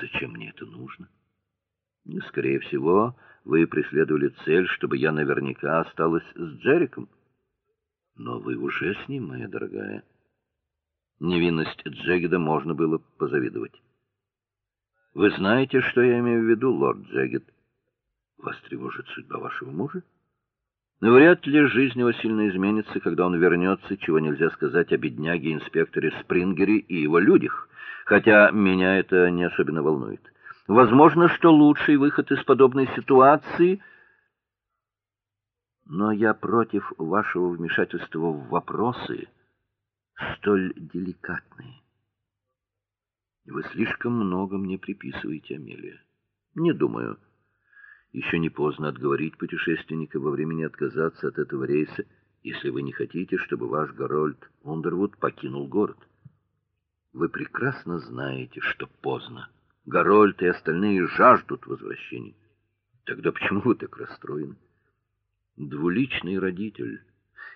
Зачем мне это нужно? Ну, скорее всего, вы преследовали цель, чтобы я наверняка осталась с Джериком. Но вы уже с ним, моя дорогая. Невинность Джегеда можно было позавидовать. Вы знаете, что я имею в виду, лорд Джегед? Вас тревожит судьба вашего мужа? Но вряд ли жизнь его сильно изменится, когда он вернется, чего нельзя сказать о бедняге-инспекторе Спрингере и его людях, хотя меня это не особенно волнует. Возможно, что лучший выход из подобной ситуации но я против вашего вмешательства в вопросы столь деликатные. Вы слишком много мне приписываете, Амелия. Не думаю. Еще не поздно отговорить путешественника во времени отказаться от этого рейса, если вы не хотите, чтобы ваш Горольд Ундервуд покинул город. Вы прекрасно знаете, что поздно. Горольд и остальные жаждут возвращения. Тогда почему вы так расстроены? Двуличный родитель.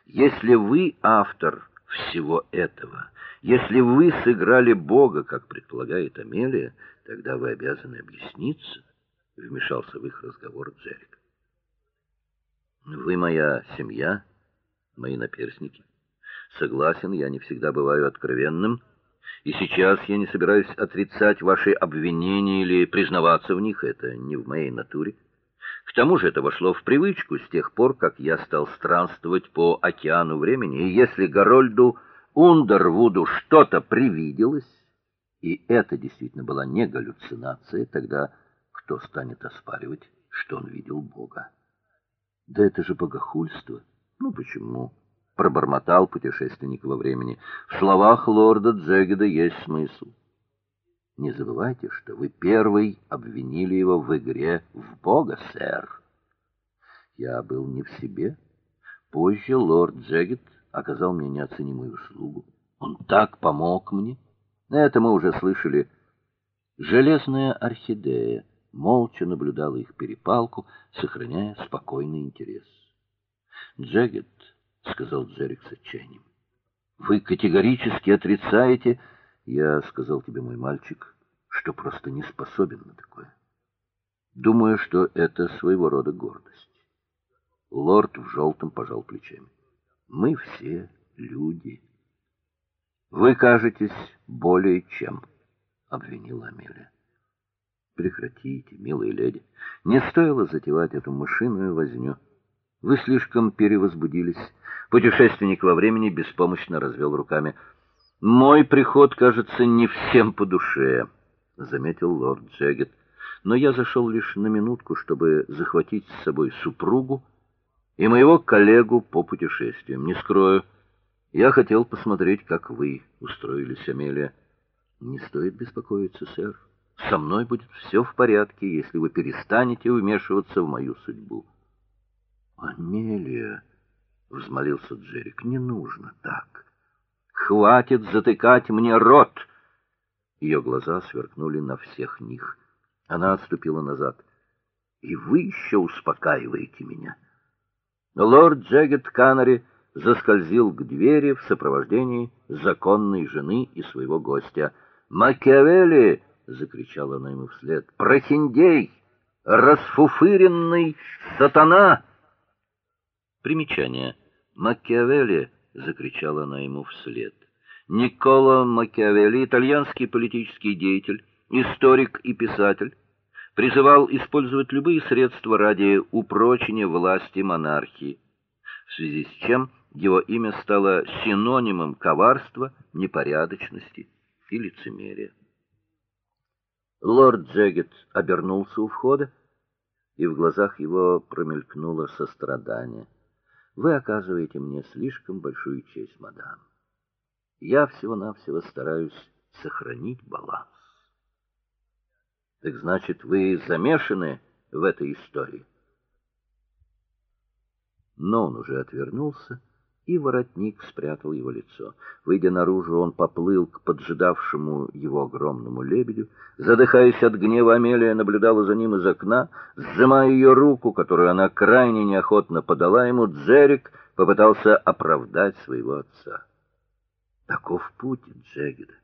Если вы автор всего этого, если вы сыграли Бога, как предполагает Амелия, тогда вы обязаны объясниться, вмешался в их разговор Джерик. Вы моя семья, мои наперсники. Согласен, я не всегда бываю откровенным, и сейчас я не собираюсь отрицать ваши обвинения или признаваться в них, это не в моей натуре. К тому же это вошло в привычку с тех пор, как я стал странствовать по океану времени, и если Горольду Ундервуду что-то привиделось, и это действительно была не галлюцинация, тогда кто станет оспаривать, что он видел Бога? Да это же богохульство. Ну почему? Пробормотал путешественник во времени. В словах лорда Джегеда есть смысл. Не забывайте, что вы первый обвинили его в игре в Бога, сэр. Я был не в себе. Позже лорд Джегет оказал мне неоценимую услугу. Он так помог мне. Это мы уже слышали. Железная орхидея молча наблюдала их перепалку, сохраняя спокойный интерес. "Джегет", сказал Джерик с отчаянием. "Вы категорически отрицаете я сказал тебе, мой мальчик, что просто не способен на такое. Думаю, что это своего рода гордость. Лорд в желтом пожал плечами. Мы все люди. Вы кажетесь более чем, обвинила Амелия. Прекратите, милая леди. Не стоило затевать эту мышиную возню. Вы слишком перевозбудились. Путешественник во времени беспомощно развел руками. Мой приход, кажется, не всем по душе, заметил лорд Джегет. Но я зашел лишь на минутку, чтобы захватить с собой супругу и моего коллегу по путешествиям. Не скрою, я хотел посмотреть, как вы устроились, Амелия. Не стоит беспокоиться, сэр. Со мной будет все в порядке, если вы перестанете вмешиваться в мою судьбу. Амелия, взмолился Джерик, не нужно так. Хватит затыкать мне рот. Ее глаза сверкнули на всех них. Она отступила назад. И вы еще успокаиваете меня. Лорд Джегет Канари заскользил к двери в сопровождении законной жены и своего гостя. "Макиавелли!" закричала она ему вслед. "Прохиндей! Расфуфыренный сатана!" Примечание: Макиавелли закричала она ему вслед. Никколо Макиавелли, итальянский политический деятель, историк и писатель, призывал использовать любые средства ради упрочения власти монархии, в связи с чем его имя стало синонимом коварства, непорядочности и лицемерия. Лорд Джегет обернулся у входа, и в глазах его промелькнуло сострадание. Вы оказываете мне слишком большую честь, мадам. Я всего-навсего стараюсь сохранить баланс. Так значит, вы замешаны в этой истории. Но он уже отвернулся и воротник спрятал его лицо. Выйдя наружу, он поплыл к поджидавшему его огромному лебедю. Задыхаясь от гнева, Амелия наблюдала за ним из окна, сжимая ее руку, которую она крайне неохотно подала ему. Джерик попытался оправдать своего отца. Таков путь Джегеда.